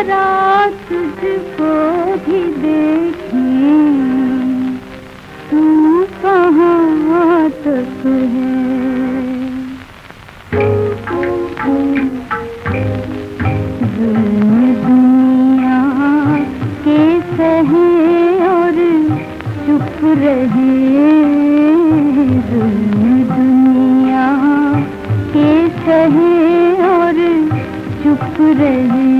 जरा तुझको भी देखी। तू कहाँ तक है? दुनिया के सहे और चुप रहे। दुनिया के सहे और चुप रहे।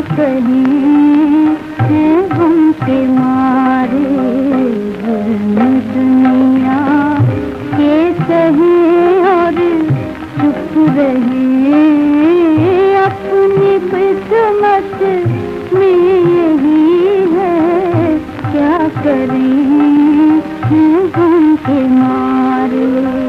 कहीं है के मारे दुनिया के सही और चुप रही अपनी किस्मत में यही है, क्या करें है के मारे।